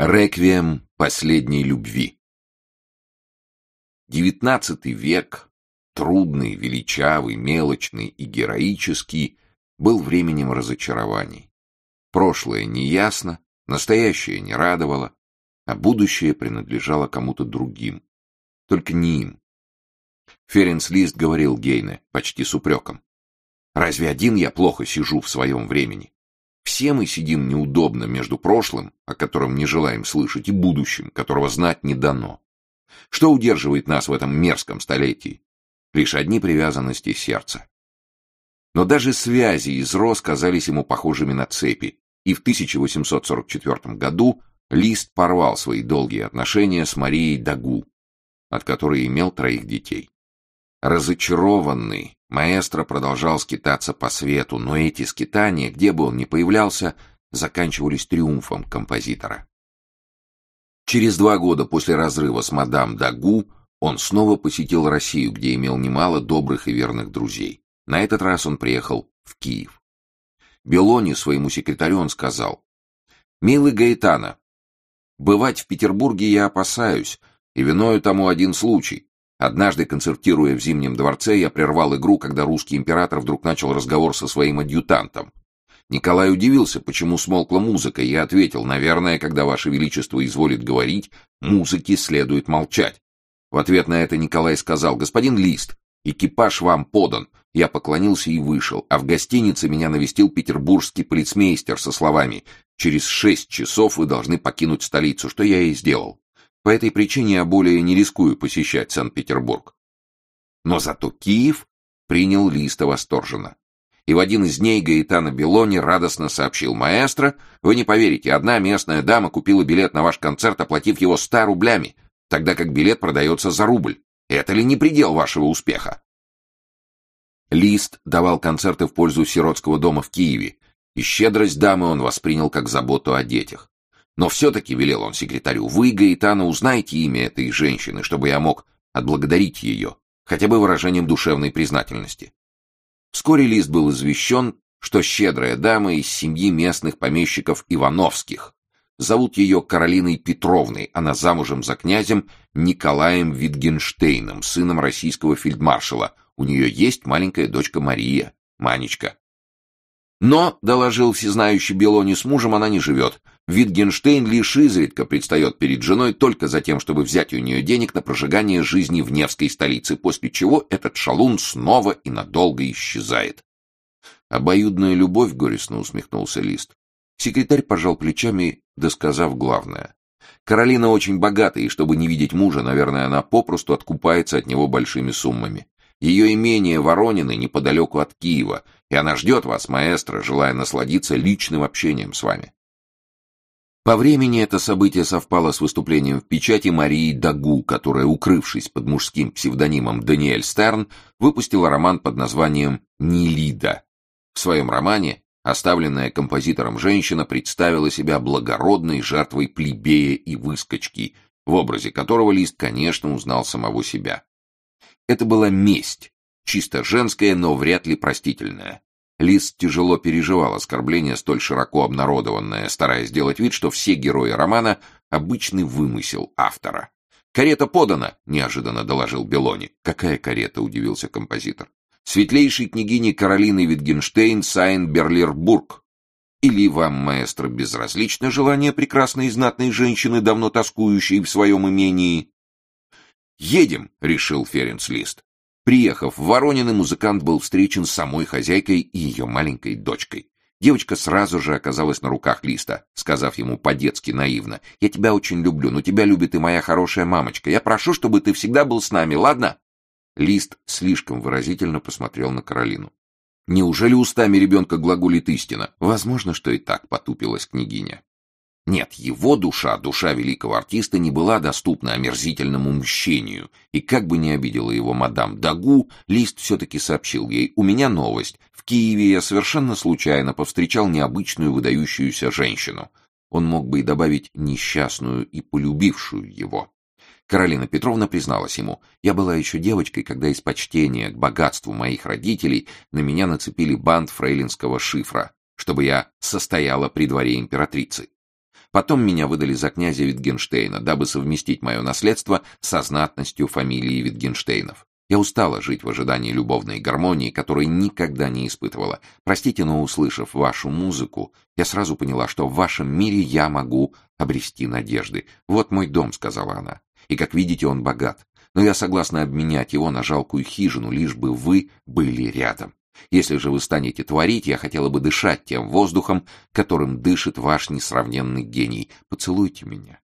Реквием последней любви. Девятнадцатый век, трудный, величавый, мелочный и героический, был временем разочарований. Прошлое неясно, настоящее не радовало, а будущее принадлежало кому-то другим. Только не им. Ференс Лист говорил Гейне почти с упреком. «Разве один я плохо сижу в своем времени? Все мы сидим неудобно между прошлым, о котором не желаем слышать, и будущим, которого знать не дано. Что удерживает нас в этом мерзком столетии? Лишь одни привязанности сердца. Но даже связи из роз казались ему похожими на цепи, и в 1844 году Лист порвал свои долгие отношения с Марией Дагу, от которой имел троих детей. Разочарованный, маэстро продолжал скитаться по свету, но эти скитания, где бы он ни появлялся, заканчивались триумфом композитора. Через два года после разрыва с мадам Дагу он снова посетил Россию, где имел немало добрых и верных друзей. На этот раз он приехал в Киев. Белони своему секретарю он сказал, «Милый Гаэтана, бывать в Петербурге я опасаюсь, и виною тому один случай. Однажды, концертируя в Зимнем дворце, я прервал игру, когда русский император вдруг начал разговор со своим адъютантом. Николай удивился, почему смолкла музыка, и я ответил, наверное, когда Ваше Величество изволит говорить, музыке следует молчать. В ответ на это Николай сказал, господин Лист, экипаж вам подан. Я поклонился и вышел, а в гостинице меня навестил петербургский полицмейстер со словами «Через шесть часов вы должны покинуть столицу», что я и сделал. По этой причине я более не рискую посещать Санкт-Петербург. Но зато Киев принял Листа восторженно. И в один из дней Гаэтана Белони радостно сообщил маэстро, «Вы не поверите, одна местная дама купила билет на ваш концерт, оплатив его ста рублями, тогда как билет продается за рубль. Это ли не предел вашего успеха?» Лист давал концерты в пользу сиротского дома в Киеве, и щедрость дамы он воспринял как заботу о детях. Но все-таки, велел он секретарю, вы, Гаэтана, узнаете имя этой женщины, чтобы я мог отблагодарить ее, хотя бы выражением душевной признательности. Вскоре Лист был извещен, что щедрая дама из семьи местных помещиков Ивановских. Зовут ее Каролиной Петровной, она замужем за князем Николаем Витгенштейном, сыном российского фельдмаршала. У нее есть маленькая дочка Мария, Манечка. Но, доложил всезнающий Белони, с мужем она не живет. Витгенштейн лишь изредка предстает перед женой только за тем, чтобы взять у нее денег на прожигание жизни в Невской столице, после чего этот шалун снова и надолго исчезает. Обоюдная любовь, горестно усмехнулся Лист. Секретарь пожал плечами, досказав главное. Каролина очень богата, и чтобы не видеть мужа, наверное, она попросту откупается от него большими суммами. Ее имение Воронины неподалеку от Киева, и она ждет вас, маэстро, желая насладиться личным общением с вами. По времени это событие совпало с выступлением в печати Марии Дагу, которая, укрывшись под мужским псевдонимом Даниэль Стерн, выпустила роман под названием «Нелида». В своем романе оставленная композитором женщина представила себя благородной жертвой плебея и выскочки, в образе которого Лист, конечно, узнал самого себя. Это была месть, чисто женская, но вряд ли простительная. Лис тяжело переживал оскорбление, столь широко обнародованное, стараясь сделать вид, что все герои романа — обычный вымысел автора. «Карета подана!» — неожиданно доложил Белони. «Какая карета?» — удивился композитор. «Светлейшей княгини Каролины Витгенштейн Сайн Берлебург. Или вам, маэстро, безразлично желание прекрасной и знатной женщины, давно тоскующей в своем имении?» «Едем!» — решил Ференц Лист. Приехав в Воронинцы, музыкант был встречен самой хозяйкой и ее маленькой дочкой. Девочка сразу же оказалась на руках Листа, сказав ему по-детски наивно, «Я тебя очень люблю, но тебя любит и моя хорошая мамочка. Я прошу, чтобы ты всегда был с нами, ладно?» Лист слишком выразительно посмотрел на Каролину. «Неужели устами ребенка глаголит истина? Возможно, что и так потупилась княгиня. Нет, его душа, душа великого артиста, не была доступна омерзительному мщению, и как бы ни обидела его мадам Дагу, Лист все-таки сообщил ей, «У меня новость. В Киеве я совершенно случайно повстречал необычную выдающуюся женщину». Он мог бы и добавить «несчастную и полюбившую его». Каролина Петровна призналась ему, «Я была еще девочкой, когда из почтения к богатству моих родителей на меня нацепили бант фрейлинского шифра, чтобы я состояла при дворе императрицы. Потом меня выдали за князя Витгенштейна, дабы совместить мое наследство со знатностью фамилии Витгенштейнов. Я устала жить в ожидании любовной гармонии, которой никогда не испытывала. Простите, но услышав вашу музыку, я сразу поняла, что в вашем мире я могу обрести надежды. Вот мой дом, сказала она. И, как видите, он богат. Но я согласна обменять его на жалкую хижину, лишь бы вы были рядом. Если же вы станете творить, я хотела бы дышать тем воздухом, которым дышит ваш несравненный гений. Поцелуйте меня.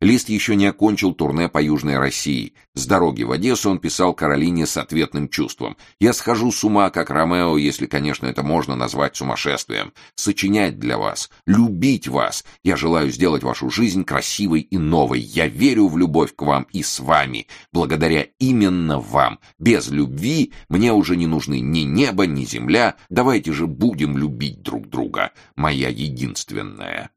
Лист еще не окончил турне по Южной России. С дороги в Одессу он писал Каролине с ответным чувством. «Я схожу с ума, как Ромео, если, конечно, это можно назвать сумасшествием. Сочинять для вас, любить вас. Я желаю сделать вашу жизнь красивой и новой. Я верю в любовь к вам и с вами. Благодаря именно вам. Без любви мне уже не нужны ни небо, ни земля. Давайте же будем любить друг друга. Моя единственная».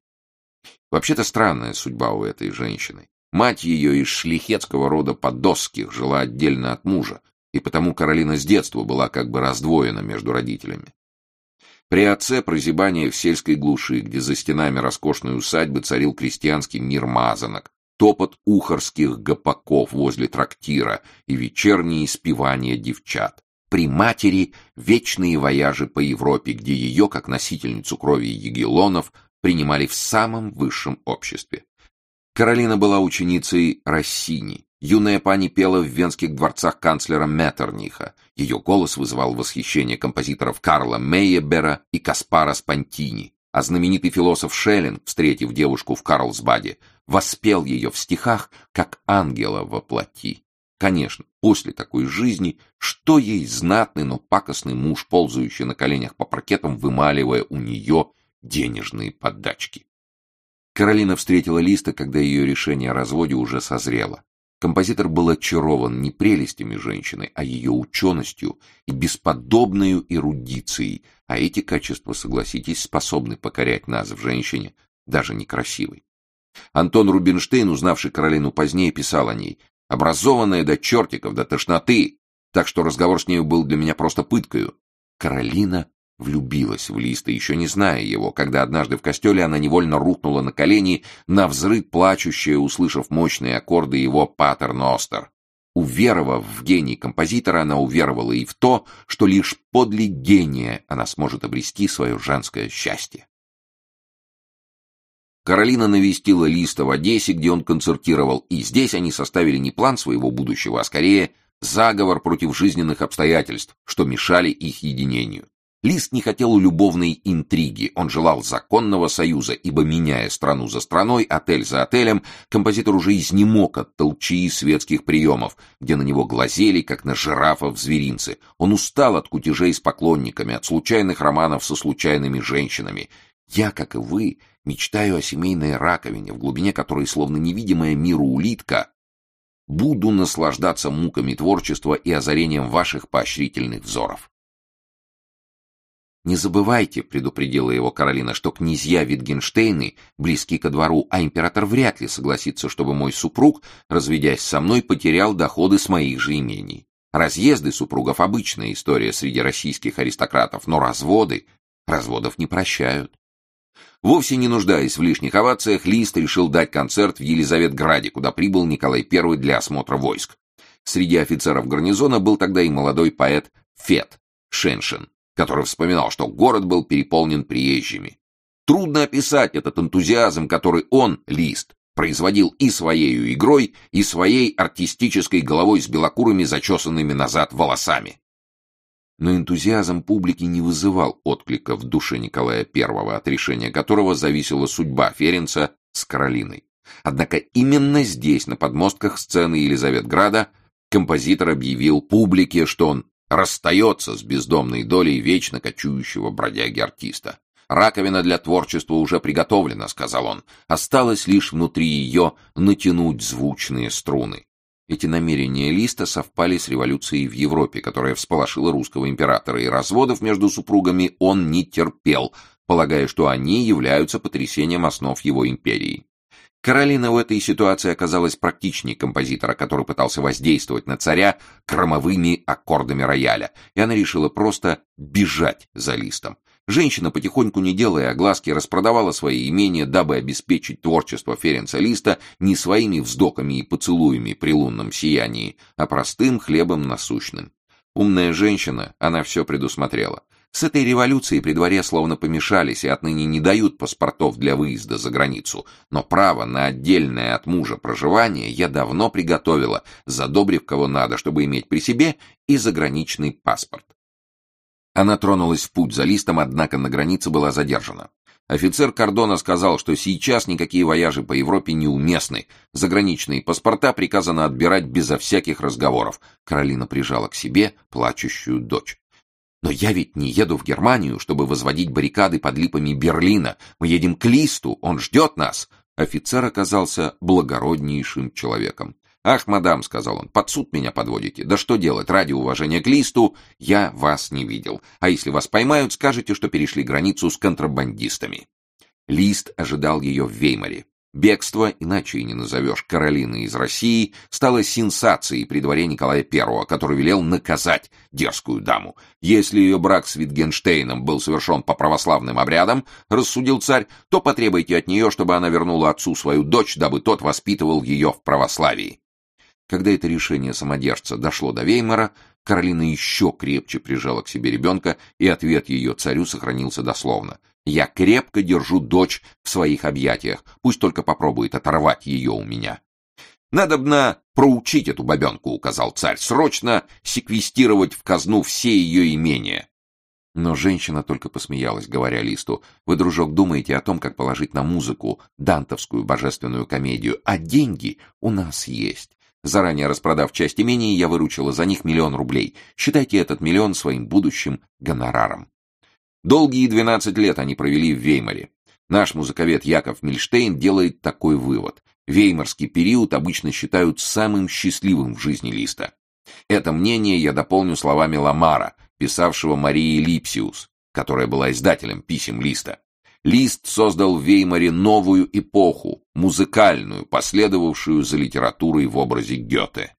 Вообще-то странная судьба у этой женщины. Мать ее из шлихетского рода подосских жила отдельно от мужа, и потому Каролина с детства была как бы раздвоена между родителями. При отце прозябание в сельской глуши, где за стенами роскошной усадьбы царил крестьянский мир мазанок, топот ухарских гопаков возле трактира и вечерние испевания девчат. При матери вечные вояжи по Европе, где ее, как носительницу крови егелонов, принимали в самом высшем обществе. Каролина была ученицей Россини. Юная пани пела в венских дворцах канцлера Меттерниха. Ее голос вызывал восхищение композиторов Карла Мейебера и Каспара Спантини, а знаменитый философ Шеллинг, встретив девушку в Карлсбаде, воспел ее в стихах, как ангела во плоти. Конечно, после такой жизни, что ей знатный, но пакостный муж, ползающий на коленях по паркетам, вымаливая у нее денежные поддачки. Каролина встретила Листа, когда ее решение о разводе уже созрело. Композитор был очарован не прелестями женщины, а ее ученостью и бесподобной эрудицией, а эти качества, согласитесь, способны покорять нас в женщине, даже некрасивой. Антон Рубинштейн, узнавший Каролину позднее, писал о ней «образованная до чертиков, до тошноты, так что разговор с нею был для меня просто пыткою». Каролина влюбилась в Листа, еще не зная его, когда однажды в костеле она невольно рухнула на колени, на взрыв плачущая, услышав мощные аккорды его «Патер Ностер». Уверовав в гений композитора, она уверовала и в то, что лишь подле гения она сможет обрести свое женское счастье. Каролина навестила Листа в Одессе, где он концертировал, и здесь они составили не план своего будущего, а скорее заговор против жизненных обстоятельств, что мешали их единению. Лист не хотел любовной интриги, он желал законного союза, ибо, меняя страну за страной, отель за отелем, композитор уже изнемог от толчии светских приемов, где на него глазели, как на жирафа в зверинце. Он устал от кутежей с поклонниками, от случайных романов со случайными женщинами. Я, как и вы, мечтаю о семейной раковине, в глубине которой, словно невидимая миру улитка, буду наслаждаться муками творчества и озарением ваших поощрительных взоров. «Не забывайте», — предупредила его Каролина, «что князья Витгенштейны близки ко двору, а император вряд ли согласится, чтобы мой супруг, разведясь со мной, потерял доходы с моих же имений. Разъезды супругов — обычная история среди российских аристократов, но разводы... разводов не прощают». Вовсе не нуждаясь в лишних овациях, Лист решил дать концерт в Елизаветграде, куда прибыл Николай I для осмотра войск. Среди офицеров гарнизона был тогда и молодой поэт Фет Шеншин который вспоминал, что город был переполнен приезжими. Трудно описать этот энтузиазм, который он, Лист, производил и своей игрой, и своей артистической головой с белокурыми зачесанными назад волосами. Но энтузиазм публики не вызывал отклика в душе Николая I, от решения которого зависела судьба Ференца с Каролиной. Однако именно здесь, на подмостках сцены Елизаветграда, композитор объявил публике, что он расстается с бездомной долей вечно кочующего бродяги-артиста. «Раковина для творчества уже приготовлена», — сказал он. «Осталось лишь внутри ее натянуть звучные струны». Эти намерения Листа совпали с революцией в Европе, которая всполошила русского императора, и разводов между супругами он не терпел, полагая, что они являются потрясением основ его империи. Каролина в этой ситуации оказалась практичнее композитора, который пытался воздействовать на царя громовыми аккордами рояля, и она решила просто бежать за листом. Женщина, потихоньку не делая огласки, распродавала свои имения, дабы обеспечить творчество Ференца Листа не своими вздохами и поцелуями при лунном сиянии, а простым хлебом насущным. Умная женщина, она все предусмотрела. С этой революцией при дворе словно помешались и отныне не дают паспортов для выезда за границу, но право на отдельное от мужа проживание я давно приготовила, задобрив кого надо, чтобы иметь при себе и заграничный паспорт. Она тронулась в путь за листом, однако на границе была задержана. Офицер кордона сказал, что сейчас никакие вояжи по Европе неуместны. Заграничные паспорта приказано отбирать безо всяких разговоров. Каролина прижала к себе плачущую дочь. Но я ведь не еду в Германию, чтобы возводить баррикады под липами Берлина. Мы едем к Листу, он ждет нас. Офицер оказался благороднейшим человеком. «Ах, мадам», — сказал он, — «под суд меня подводите. Да что делать, ради уважения к листу я вас не видел. А если вас поймают, скажете, что перешли границу с контрабандистами». Лист ожидал ее в Веймаре. Бегство, иначе и не назовешь, Каролины из России, стало сенсацией при дворе Николая I, который велел наказать дерзкую даму. Если ее брак с Витгенштейном был совершен по православным обрядам, рассудил царь, то потребуйте от нее, чтобы она вернула отцу свою дочь, дабы тот воспитывал ее в православии. Когда это решение самодержца дошло до Веймара, Каролина еще крепче прижала к себе ребенка, и ответ ее царю сохранился дословно. «Я крепко держу дочь в своих объятиях, пусть только попробует оторвать ее у меня». «Надобно проучить эту бабенку», — указал царь, — «срочно секвестировать в казну все ее имения». Но женщина только посмеялась, говоря Листу, «Вы, дружок, думаете о том, как положить на музыку дантовскую божественную комедию, а деньги у нас есть. Заранее распродав часть имения, я выручила за них миллион рублей. Считайте этот миллион своим будущим гонораром. Долгие 12 лет они провели в Веймаре. Наш музыковед Яков Мильштейн делает такой вывод. Веймарский период обычно считают самым счастливым в жизни Листа. Это мнение я дополню словами Ламара, писавшего Марии Липсиус, которая была издателем писем Листа. Лист создал в Веймаре новую эпоху, музыкальную, последовавшую за литературой в образе Гёте.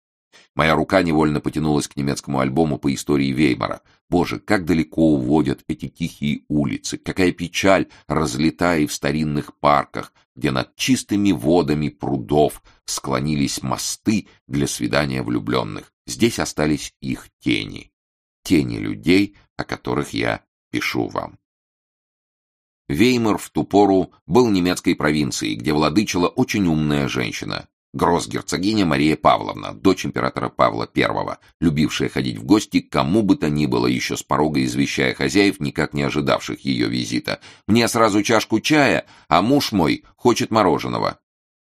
Моя рука невольно потянулась к немецкому альбому по истории Веймара. Боже, как далеко уводят эти тихие улицы, какая печаль разлета и в старинных парках, где над чистыми водами прудов склонились мосты для свидания влюбленных. Здесь остались их тени. Тени людей, о которых я пишу вам. Веймар в ту пору был немецкой провинцией, где владычила очень умная женщина, гросс-герцогиня Мария Павловна, дочь императора Павла I, любившая ходить в гости к кому бы то ни было, еще с порога извещая хозяев, никак не ожидавших ее визита. «Мне сразу чашку чая, а муж мой хочет мороженого».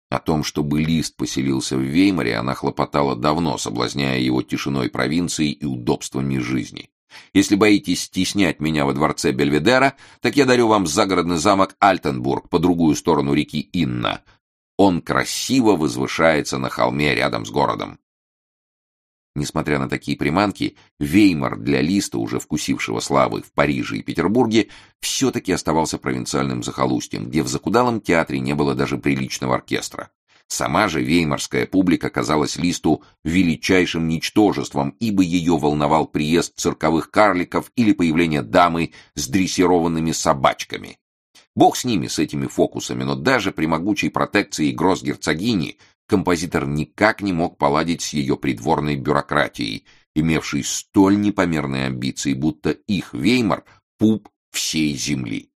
О том, чтобы Лист поселился в Веймаре, она хлопотала давно, соблазняя его тишиной провинции и удобствами жизни. Если боитесь стеснять меня во дворце Бельведера, так я дарю вам загородный замок Альтенбург по другую сторону реки Инна. Он красиво возвышается на холме рядом с городом. Несмотря на такие приманки, Веймар для Листа, уже вкусившего славы в Париже и Петербурге, все-таки оставался провинциальным захолустьем, где в закудалом театре не было даже приличного оркестра. Сама же веймарская публика казалась Листу величайшим ничтожеством, ибо ее волновал приезд цирковых карликов или появление дамы с дрессированными собачками. Бог с ними, с этими фокусами, но даже при могучей протекции гросс-герцогини композитор никак не мог поладить с ее придворной бюрократией, имевшей столь непомерные амбиции, будто их Веймар — пуп всей земли.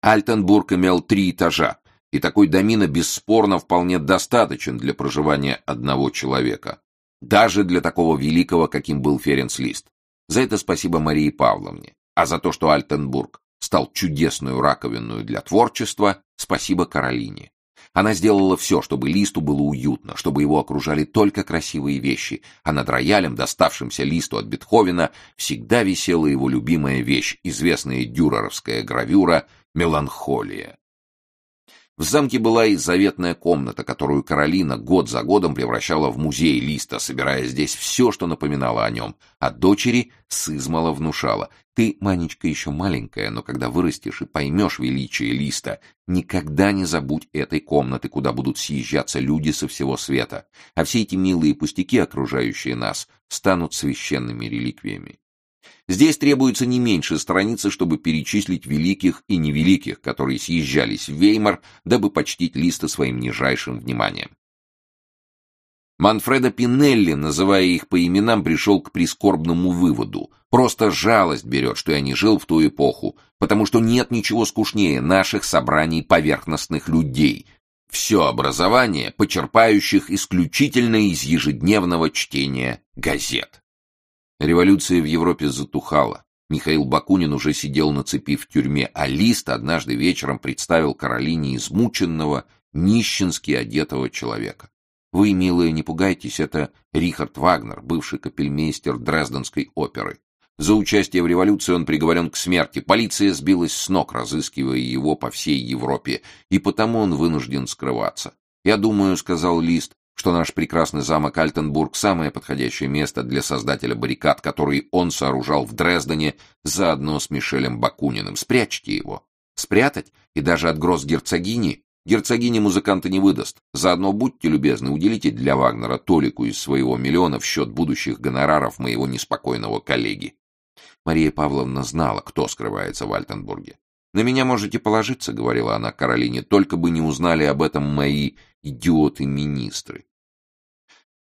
Альтенбург имел три этажа, и такой домина бесспорно вполне достаточен для проживания одного человека. Даже для такого великого, каким был Ференц Лист. За это спасибо Марии Павловне. А за то, что Альтенбург стал чудесную раковинную для творчества, спасибо Каролине. Она сделала все, чтобы Листу было уютно, чтобы его окружали только красивые вещи, а над роялем, доставшимся Листу от Бетховена, всегда висела его любимая вещь, известная дюреровская гравюра «Меланхолия». В замке была и заветная комната, которую Каролина год за годом превращала в музей Листа, собирая здесь все, что напоминало о нем, а дочери сызмала внушала. «Ты, Манечка, еще маленькая, но когда вырастешь и поймешь величие Листа, никогда не забудь этой комнаты, куда будут съезжаться люди со всего света, а все эти милые пустяки, окружающие нас, станут священными реликвиями». Здесь требуется не меньше страницы, чтобы перечислить великих и невеликих, которые съезжались в Веймар, дабы почтить Листа своим нижайшим вниманием. Манфредо Пинелли, называя их по именам, пришел к прискорбному выводу. Просто жалость берет, что я не жил в ту эпоху, потому что нет ничего скучнее наших собраний поверхностных людей. Все образование, почерпающих исключительно из ежедневного чтения газет. Революция в Европе затухала. Михаил Бакунин уже сидел на цепи в тюрьме, а Лист однажды вечером представил Каролине измученного, нищенски одетого человека. Вы, милые, не пугайтесь, это Рихард Вагнер, бывший капельмейстер Дрезденской оперы. За участие в революции он приговорен к смерти. Полиция сбилась с ног, разыскивая его по всей Европе, и потому он вынужден скрываться. «Я думаю», — сказал Лист, что наш прекрасный замок Альтенбург — самое подходящее место для создателя баррикад, который он сооружал в Дрездене заодно с Мишелем Бакуниным. Спрячьте его. Спрятать? И даже от гроз герцогини? Герцогиня музыканта не выдаст. Заодно будьте любезны, уделите для Вагнера толику из своего миллиона в счет будущих гонораров моего неспокойного коллеги. Мария Павловна знала, кто скрывается в Альтенбурге. «На меня можете положиться», — говорила она Каролине, — «только бы не узнали об этом мои идиоты-министры».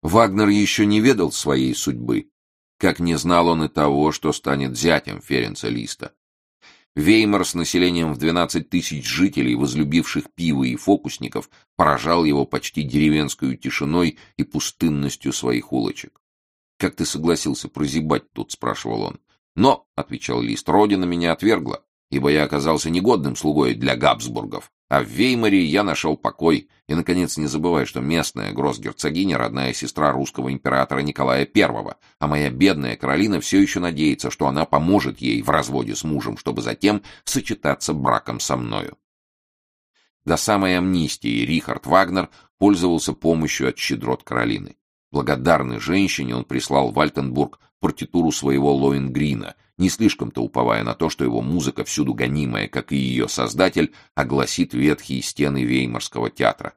Вагнер еще не ведал своей судьбы, как не знал он и того, что станет зятем Ференца Листа. Веймар с населением в 12 тысяч жителей, возлюбивших пиво и фокусников, поражал его почти деревенской тишиной и пустынностью своих улочек. «Как ты согласился прозябать тут?» — спрашивал он. «Но», — отвечал Лист, — «родина меня отвергла, ибо я оказался негодным слугой для Габсбургов, а в Веймаре я нашел покой. И, наконец, не забывай, что местная гроссгерцогиня — родная сестра русского императора Николая I, а моя бедная Каролина все еще надеется, что она поможет ей в разводе с мужем, чтобы затем сочетаться браком со мною. До самой амнистии Рихард Вагнер пользовался помощью от щедрот Каролины. Благодарной женщине он прислал в Альтенбург партитуру своего Лоингрина, не слишком-то уповая на то, что его музыка, всюду гонимая, как и ее создатель, огласит ветхие стены Веймарского театра.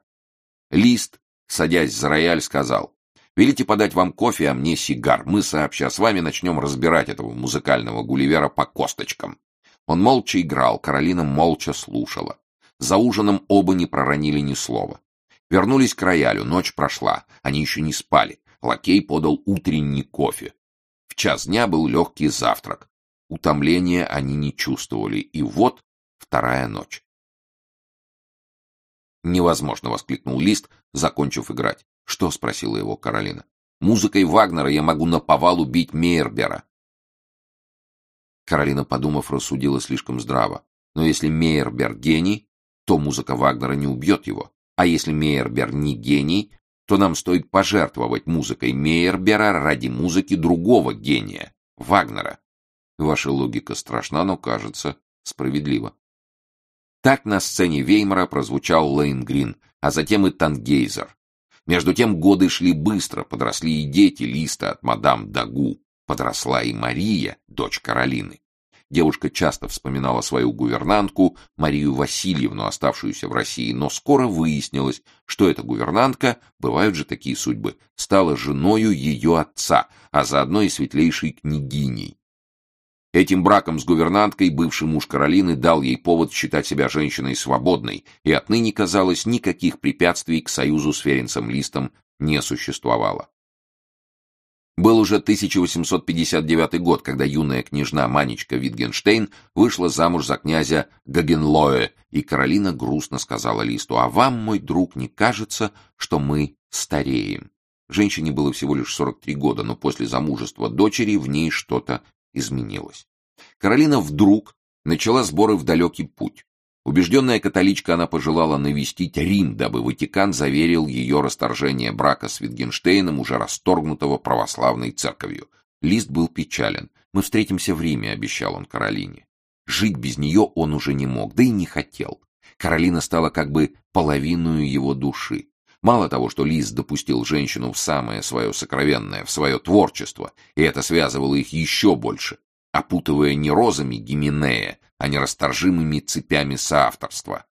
Лист, садясь за рояль, сказал, «Велите подать вам кофе, а мне сигар. Мы сообща с вами начнем разбирать этого музыкального гулливера по косточкам». Он молча играл, Каролина молча слушала. За ужином оба не проронили ни слова. Вернулись к роялю, ночь прошла, они еще не спали. Лакей подал утренний кофе. Час дня был легкий завтрак. Утомления они не чувствовали, и вот вторая ночь. «Невозможно!» — воскликнул Лист, закончив играть. «Что?» — спросила его Каролина. «Музыкой Вагнера я могу наповал убить Мейербера». Каролина, подумав, рассудила слишком здраво. Но если Мейербер гений, то музыка Вагнера не убьет его. А если Мейербер не гений, то нам стоит пожертвовать музыкой Мейербера ради музыки другого гения, Вагнера. Ваша логика страшна, но кажется справедлива. Так на сцене Веймара прозвучал Лейнгрин, а затем и Тангейзер. Между тем годы шли быстро, подросли и дети Листа от мадам Дагу, подросла и Мария, дочь Каролины. Девушка часто вспоминала свою гувернантку, Марию Васильевну, оставшуюся в России, но скоро выяснилось, что эта гувернантка, бывают же такие судьбы, стала женою ее отца, а заодно и светлейшей княгиней. Этим браком с гувернанткой бывший муж Каролины дал ей повод считать себя женщиной свободной, и отныне, казалось, никаких препятствий к союзу с Ференцем Листом не существовало. Был уже 1859 год, когда юная княжна Манечка Витгенштейн вышла замуж за князя Гагенлоэ, и Каролина грустно сказала Листу, «А вам, мой друг, не кажется, что мы стареем?» Женщине было всего лишь 43 года, но после замужества дочери в ней что-то изменилось. Каролина вдруг начала сборы в далекий путь. Убежденная католичка, она пожелала навестить Рим, дабы Ватикан заверил ее расторжение брака с Витгенштейном, уже расторгнутого православной церковью. Лист был печален. «Мы встретимся в Риме», — обещал он Каролине. Жить без нее он уже не мог, да и не хотел. Каролина стала как бы половиной его души. Мало того, что Лист допустил женщину в самое свое сокровенное, в свое творчество, и это связывало их еще больше, опутывая не розами Гименея, а не расторжимыми цепями соавторства.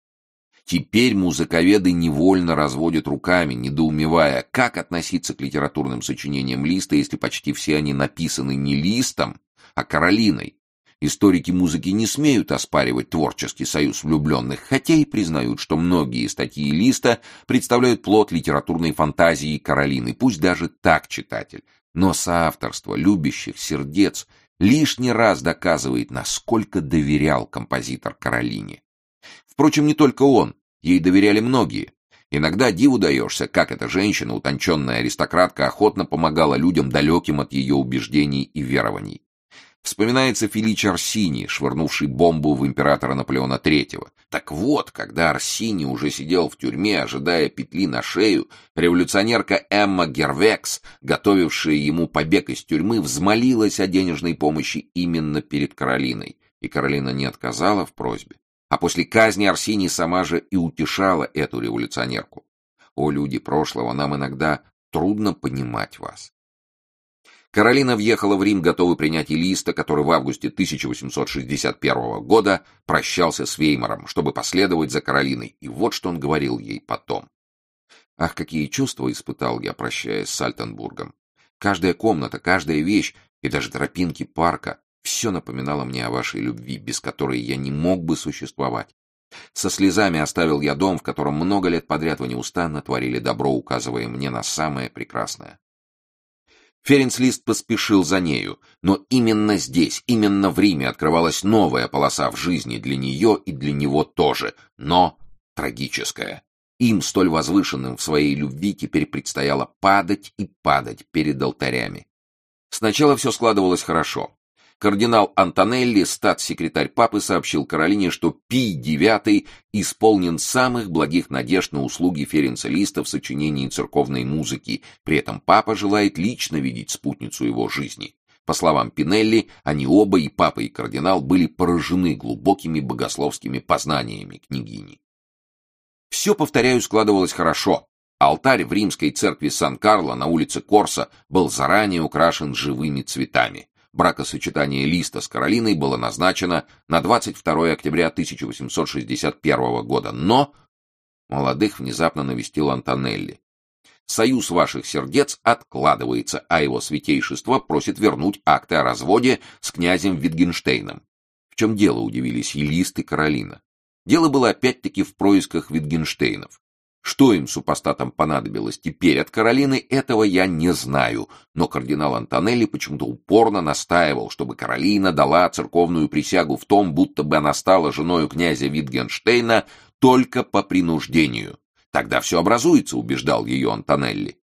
Теперь музыковеды невольно разводят руками, недоумевая, как относиться к литературным сочинениям Листа, если почти все они написаны не Листом, а Каролиной. Историки музыки не смеют оспаривать творческий союз влюбленных, хотя и признают, что многие статьи Листа представляют плод литературной фантазии Каролины, пусть даже так читатель. Но соавторство любящих сердец лишний раз доказывает, насколько доверял композитор Каролине. Впрочем, не только он, ей доверяли многие. Иногда диву даешься, как эта женщина, утонченная аристократка, охотно помогала людям, далеким от ее убеждений и верований. Вспоминается Фелич Арсини, швырнувший бомбу в императора Наполеона III. Так вот, когда Арсини уже сидел в тюрьме, ожидая петли на шею, революционерка Эмма Гервекс, готовившая ему побег из тюрьмы, взмолилась о денежной помощи именно перед Каролиной. И Каролина не отказала в просьбе. А после казни Арсини сама же и утешала эту революционерку. О, люди прошлого, нам иногда трудно понимать вас. Каролина въехала в Рим, готовый принять Элиста, который в августе 1861 года прощался с Веймаром, чтобы последовать за Каролиной, и вот что он говорил ей потом. Ах, какие чувства испытал я, прощаясь с Альтенбургом. Каждая комната, каждая вещь и даже тропинки парка все напоминало мне о вашей любви, без которой я не мог бы существовать. Со слезами оставил я дом, в котором много лет подряд вы неустанно творили добро, указывая мне на самое прекрасное. Ференц поспешил за нею, но именно здесь, именно в Риме открывалась новая полоса в жизни для нее и для него тоже, но трагическая. Им, столь возвышенным в своей любви, теперь предстояло падать и падать перед алтарями. Сначала все складывалось хорошо. Кардинал Антонелли, статс-секретарь папы, сообщил Каролине, что Пий IX исполнен самых благих надежд на услуги Ференца в сочинении церковной музыки, при этом папа желает лично видеть спутницу его жизни. По словам Пинелли, они оба, и папа, и кардинал, были поражены глубокими богословскими познаниями княгини. Все, повторяю, складывалось хорошо. Алтарь в римской церкви Сан-Карло на улице Корса был заранее украшен живыми цветами бракосочетание Листа с Каролиной было назначено на 22 октября 1861 года, но молодых внезапно навестил Антонелли. Союз ваших сердец откладывается, а его святейшество просит вернуть акты о разводе с князем Витгенштейном. В чем дело, удивились и Лист, и Каролина. Дело было опять-таки в происках Витгенштейнов. Что им, супостатам, понадобилось теперь от Каролины, этого я не знаю, но кардинал Антонелли почему-то упорно настаивал, чтобы Каролина дала церковную присягу в том, будто бы она стала женой князя Витгенштейна только по принуждению. Тогда все образуется, убеждал ее Антонелли.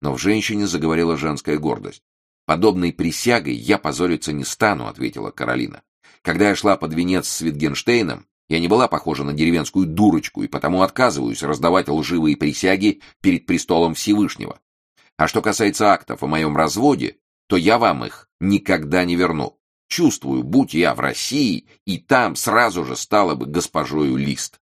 Но в женщине заговорила женская гордость. «Подобной присягой я позориться не стану», — ответила Каролина. «Когда я шла под венец с Витгенштейном, я не была похожа на деревенскую дурочку и потому отказываюсь раздавать лживые присяги перед престолом Всевышнего. А что касается актов о моем разводе, то я вам их никогда не верну. Чувствую, будь я в России, и там сразу же стала бы госпожою Лист.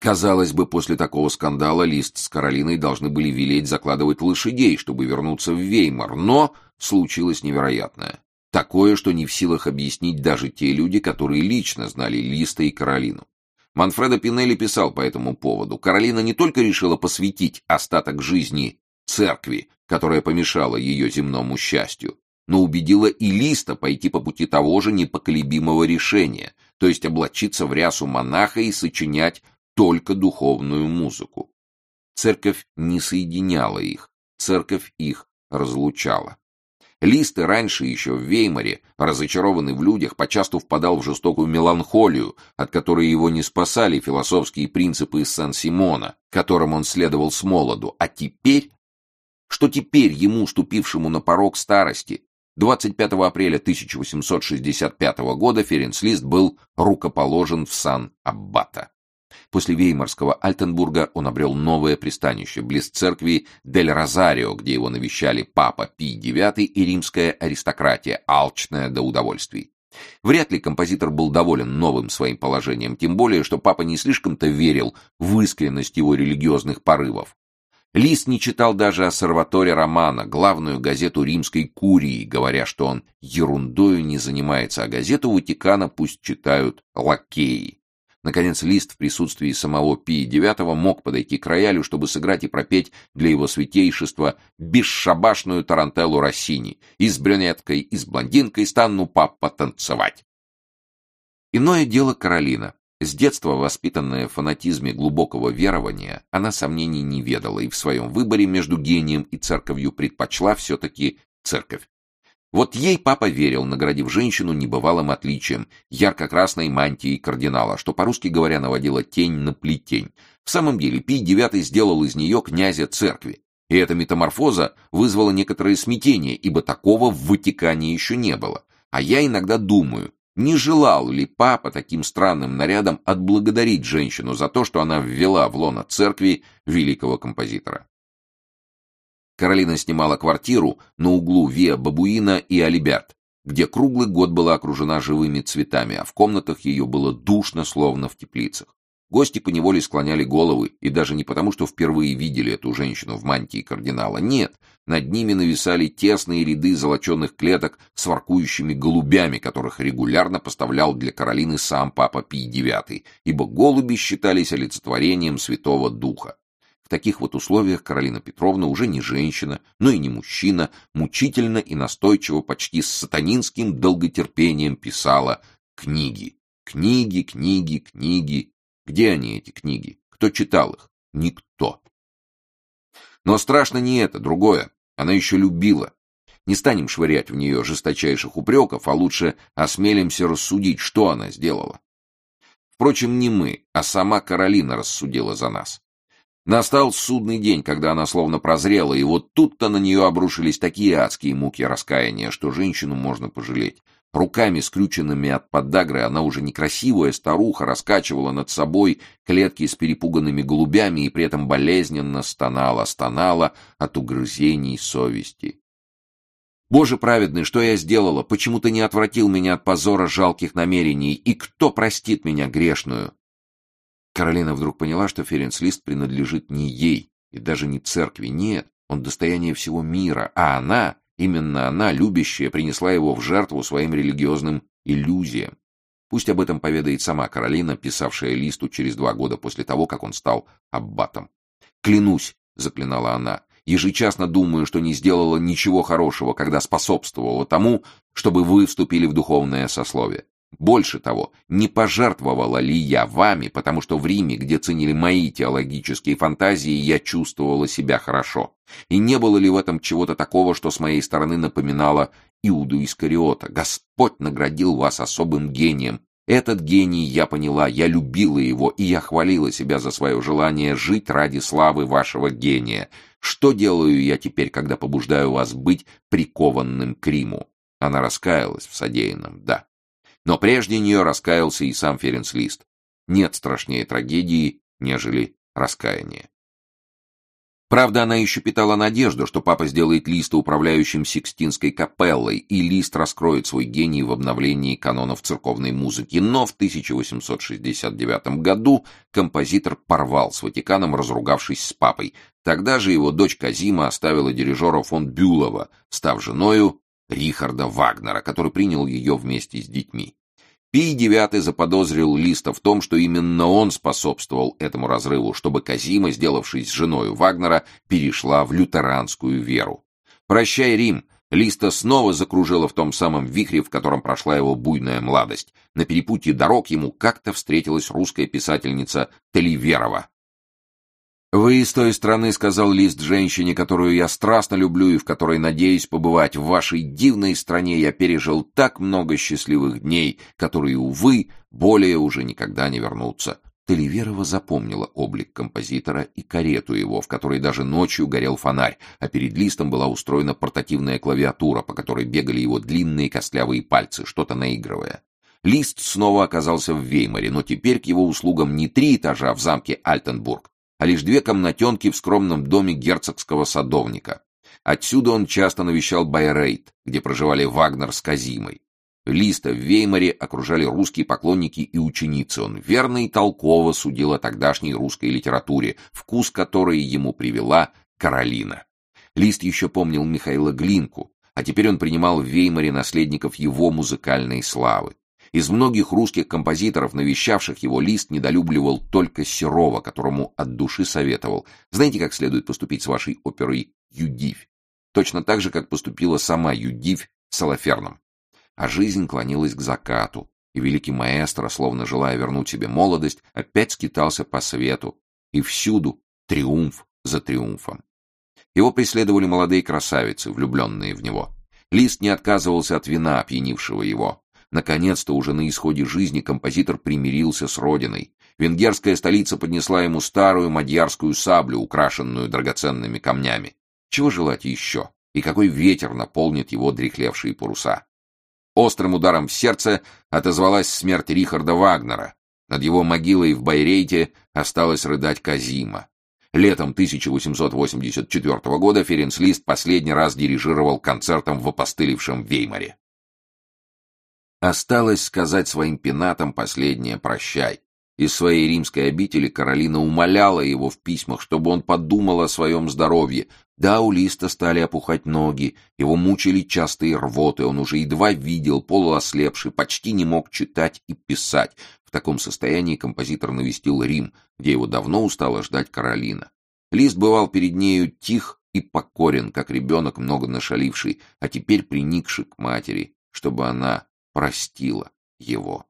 Казалось бы, после такого скандала Лист с Каролиной должны были велеть закладывать лошадей, чтобы вернуться в Веймар, но случилось невероятное. Такое, что не в силах объяснить даже те люди, которые лично знали Листа и Каролину. Манфредо Пинелли писал по этому поводу. Каролина не только решила посвятить остаток жизни церкви, которая помешала ее земному счастью, но убедила и Листа пойти по пути того же непоколебимого решения, то есть облачиться в рясу монаха и сочинять только духовную музыку. Церковь не соединяла их, церковь их разлучала. Листы раньше еще в Веймаре, разочарованный в людях, почасту впадал в жестокую меланхолию, от которой его не спасали философские принципы из Сан-Симона, которым он следовал с молоду. А теперь... Что теперь ему, ступившему на порог старости, 25 апреля 1865 года Ференц Лист был рукоположен в сан Аббата. После Веймарского Альтенбурга он обрел новое пристанище близ церкви Дель Розарио, где его навещали папа Пий IX и римская аристократия, алчная до удовольствий. Вряд ли композитор был доволен новым своим положением, тем более, что папа не слишком-то верил в искренность его религиозных порывов. Лист не читал даже о Сарваторе Романа, главную газету римской курии, говоря, что он ерундою не занимается, а газету Ватикана пусть читают лакеи. Наконец, Лист в присутствии самого Пи девятого мог подойти к роялю, чтобы сыграть и пропеть для его святейшества бесшабашную тарантеллу Россини и с брюнеткой, и с блондинкой стану папа танцевать. Иное дело Каролина. С детства воспитанная в фанатизме глубокого верования, она сомнений не ведала и в своем выборе между гением и церковью предпочла все-таки церковь. Вот ей папа верил, наградив женщину небывалым отличием, ярко-красной мантией кардинала, что, по-русски говоря, наводило тень на плетень. В самом деле, Пий IX сделал из нее князя церкви. И эта метаморфоза вызвала некоторое смятение, ибо такого в Ватикане еще не было. А я иногда думаю, не желал ли папа таким странным нарядом отблагодарить женщину за то, что она ввела в лоно церкви великого композитора? Каролина снимала квартиру на углу Виа Бабуина и Алиберт, где круглый год была окружена живыми цветами, а в комнатах ее было душно, словно в теплицах. Гости поневоле склоняли головы, и даже не потому, что впервые видели эту женщину в мантии кардинала. Нет, над ними нависали тесные ряды золоченых клеток с воркующими голубями, которых регулярно поставлял для Каролины сам папа Пий IX, ибо голуби считались олицетворением Святого Духа таких вот условиях Каролина Петровна уже не женщина, но и не мужчина, мучительно и настойчиво, почти с сатанинским долготерпением писала книги. Книги, книги, книги. Где они, эти книги? Кто читал их? Никто. Но страшно не это, другое. Она еще любила. Не станем швырять в нее жесточайших упреков, а лучше осмелимся рассудить, что она сделала. Впрочем, не мы, а сама Каролина рассудила за нас. Настал судный день, когда она словно прозрела, и вот тут-то на нее обрушились такие адские муки раскаяния, что женщину можно пожалеть. Руками, скрюченными от подагры, она уже некрасивая старуха раскачивала над собой клетки с перепуганными голубями и при этом болезненно стонала, стонала от угрызений совести. «Боже праведный, что я сделала? Почему ты не отвратил меня от позора жалких намерений? И кто простит меня грешную?» Каролина вдруг поняла, что Ференц-Лист принадлежит не ей и даже не церкви. Нет, он достояние всего мира, а она, именно она, любящая, принесла его в жертву своим религиозным иллюзиям. Пусть об этом поведает сама Каролина, писавшая Листу через два года после того, как он стал аббатом. «Клянусь», — заклинала она, — «ежечасно думаю, что не сделала ничего хорошего, когда способствовала тому, чтобы вы вступили в духовное сословие. Больше того, не пожертвовала ли я вами, потому что в Риме, где ценили мои теологические фантазии, я чувствовала себя хорошо? И не было ли в этом чего-то такого, что с моей стороны напоминало Иуду Искариота? Господь наградил вас особым гением. Этот гений я поняла, я любила его, и я хвалила себя за свое желание жить ради славы вашего гения. Что делаю я теперь, когда побуждаю вас быть прикованным к Риму? Она раскаялась в содеянном, да. Но прежде нее раскаялся и сам Ференц Лист. Нет страшнее трагедии, нежели раскаяние. Правда, она еще питала надежду, что папа сделает Листа управляющим Сикстинской капеллой, и Лист раскроет свой гений в обновлении канонов церковной музыки. Но в 1869 году композитор порвал с Ватиканом, разругавшись с папой. Тогда же его дочь Казима оставила дирижера фон Бюлова, став женою Рихарда Вагнера, который принял ее вместе с детьми. Пий IX заподозрил Листа в том, что именно он способствовал этому разрыву, чтобы Казима, сделавшись женой Вагнера, перешла в лютеранскую веру. «Прощай, Рим!» Листа снова закружила в том самом вихре, в котором прошла его буйная младость. На перепутье дорог ему как-то встретилась русская писательница Теливерова. «Вы из той страны, — сказал Лист женщине, которую я страстно люблю и в которой надеюсь побывать. В вашей дивной стране я пережил так много счастливых дней, которые, увы, более уже никогда не вернутся». Теливерова запомнила облик композитора и карету его, в которой даже ночью горел фонарь, а перед листом была устроена портативная клавиатура, по которой бегали его длинные костлявые пальцы, что-то наигрывая. Лист снова оказался в Веймаре, но теперь к его услугам не три этажа в замке Альтенбург, а лишь две комнатенки в скромном доме герцогского садовника. Отсюда он часто навещал Байрейт, где проживали Вагнер с Казимой. Листа в Веймаре окружали русские поклонники и ученицы. Он верно и толково судил о тогдашней русской литературе, вкус которой ему привела Каролина. Лист еще помнил Михаила Глинку, а теперь он принимал в Веймаре наследников его музыкальной славы. Из многих русских композиторов, навещавших его, Лист недолюбливал только Серова, которому от души советовал. Знаете, как следует поступить с вашей оперой «Юдивь»? Точно так же, как поступила сама Юдивь с Алаферном. А жизнь клонилась к закату, и великий маэстро, словно желая вернуть себе молодость, опять скитался по свету, и всюду триумф за триумфом. Его преследовали молодые красавицы, влюбленные в него. Лист не отказывался от вина, опьянившего его. Наконец-то уже на исходе жизни композитор примирился с родиной. Венгерская столица поднесла ему старую мадьярскую саблю, украшенную драгоценными камнями. Чего желать еще? И какой ветер наполнит его дряхлевшие паруса? Острым ударом в сердце отозвалась смерть Рихарда Вагнера. Над его могилой в Байрейте осталась рыдать Казима. Летом 1884 года Ференц Лист последний раз дирижировал концертом в опостылевшем Веймаре. Осталось сказать своим пенатам последнее «прощай». Из своей римской обители Каролина умоляла его в письмах, чтобы он подумал о своем здоровье. Да, у Листа стали опухать ноги, его мучили частые рвоты, он уже едва видел, полуослепший, почти не мог читать и писать. В таком состоянии композитор навестил Рим, где его давно устала ждать Каролина. Лист бывал перед нею тих и покорен, как ребенок, много нашаливший, а теперь приникший к матери, чтобы она простила его.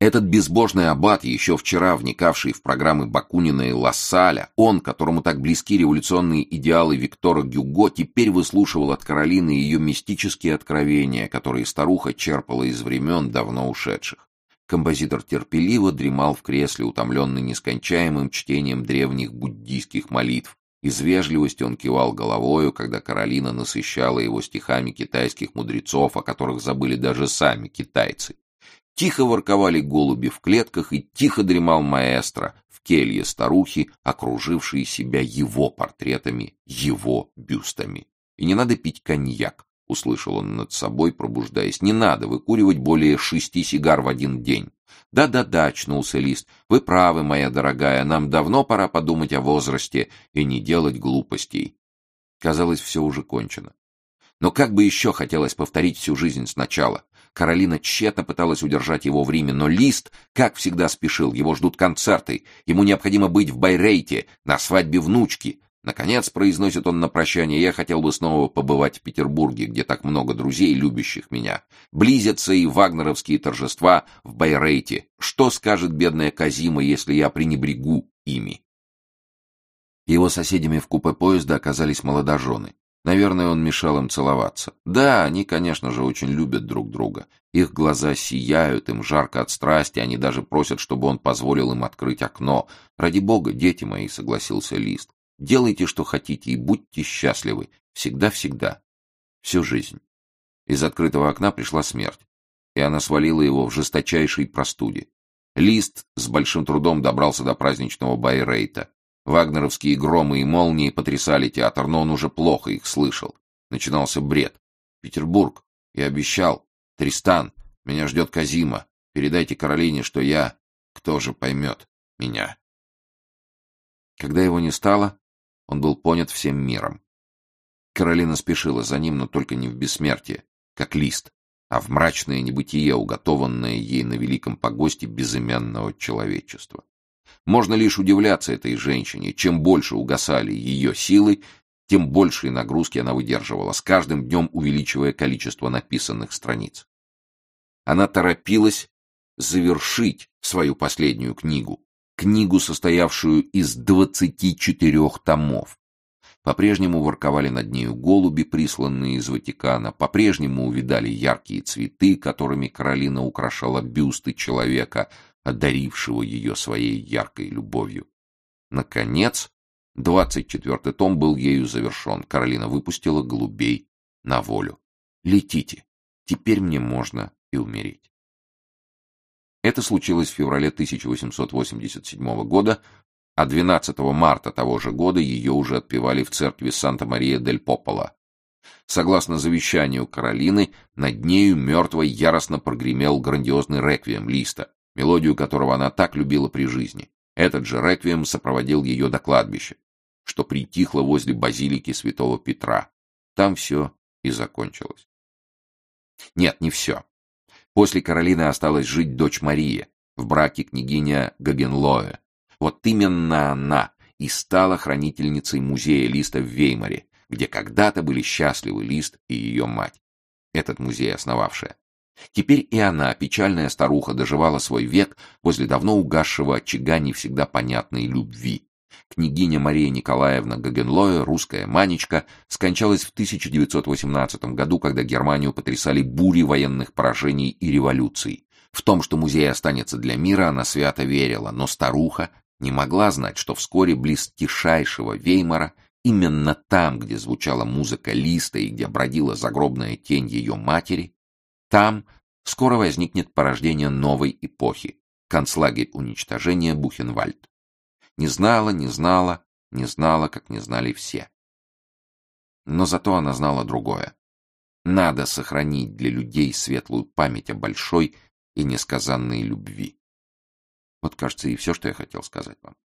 Этот безбожный аббат, еще вчера вникавший в программы Бакунина и Лассаля, он, которому так близки революционные идеалы Виктора Гюго, теперь выслушивал от Каролины ее мистические откровения, которые старуха черпала из времен давно ушедших. Композитор терпеливо дремал в кресле, утомленный нескончаемым чтением древних буддийских молитв, из вежливости он кивал головою, когда Каролина насыщала его стихами китайских мудрецов, о которых забыли даже сами китайцы. Тихо ворковали голуби в клетках, и тихо дремал маэстро в келье старухи, окружившие себя его портретами, его бюстами. И не надо пить коньяк, — услышал он над собой, пробуждаясь. «Не надо выкуривать более шести сигар в один день». «Да-да-да», — очнулся Лист, — «вы правы, моя дорогая, нам давно пора подумать о возрасте и не делать глупостей». Казалось, все уже кончено. Но как бы еще хотелось повторить всю жизнь сначала. Каролина тщетно пыталась удержать его в Риме, но Лист, как всегда, спешил. Его ждут концерты. Ему необходимо быть в Байрейте, на свадьбе внучки. Наконец, произносит он на прощание, я хотел бы снова побывать в Петербурге, где так много друзей, любящих меня. Близятся и вагнеровские торжества в Байрейте. Что скажет бедная Казима, если я пренебрегу ими? Его соседями в купе поезда оказались молодожены. Наверное, он мешал им целоваться. Да, они, конечно же, очень любят друг друга. Их глаза сияют, им жарко от страсти, они даже просят, чтобы он позволил им открыть окно. «Ради бога, дети мои», — согласился Лист. Делайте, что хотите, и будьте счастливы. Всегда-всегда. Всю жизнь. Из открытого окна пришла смерть, и она свалила его в жесточайшей простуде. Лист с большим трудом добрался до праздничного Байрейта. Вагнеровские громы и молнии потрясали театр, но он уже плохо их слышал. Начинался бред. «Петербург. Я обещал. Тристан. Меня ждет Казима. Передайте Каролине, что я... Кто же поймет меня?» Когда его не стало, он был понят всем миром. Каролина спешила за ним, но только не в бессмертие, как лист, а в мрачное небытие, уготованное ей на великом погосте безымянного человечества. Можно лишь удивляться этой женщине. Чем больше угасали ее силы, тем большие нагрузки она выдерживала, с каждым днем увеличивая количество написанных страниц. Она торопилась завершить свою последнюю книгу, книгу, состоявшую из двадцати четырех томов. По-прежнему ворковали над нею голуби, присланные из Ватикана, по-прежнему увидали яркие цветы, которыми Каролина украшала бюсты человека, одарившего ее своей яркой любовью. Наконец, двадцать четвертый том был ею завершен. Каролина выпустила голубей на волю. «Летите, теперь мне можно и умереть». Это случилось в феврале 1887 года, а 12 марта того же года ее уже отпевали в церкви Санта-Мария-дель-Попола. Согласно завещанию Каролины, над нею мертвой яростно прогремел грандиозный реквием Листа, мелодию которого она так любила при жизни. Этот же реквием сопроводил ее до кладбища, что притихло возле базилики святого Петра. Там все и закончилось. Нет, не все. После Каролины осталась жить дочь Мария, в браке княгиня Гагенлоэ. Вот именно она и стала хранительницей музея Листа в Веймаре, где когда-то были счастливы Лист и ее мать, этот музей основавшая. Теперь и она, печальная старуха, доживала свой век возле давно угасшего очага не всегда понятной любви. Княгиня Мария Николаевна Гагенлоя, русская Манечка, скончалась в 1918 году, когда Германию потрясали бури военных поражений и революций. В том, что музей останется для мира, она свято верила, но старуха не могла знать, что вскоре близ тишайшего Веймара, именно там, где звучала музыка Листа и где бродила загробная тень ее матери, там скоро возникнет порождение новой эпохи, концлагерь уничтожения Бухенвальд. Не знала, не знала, не знала, как не знали все. Но зато она знала другое. Надо сохранить для людей светлую память о большой и несказанной любви. Вот, кажется, и все, что я хотел сказать вам.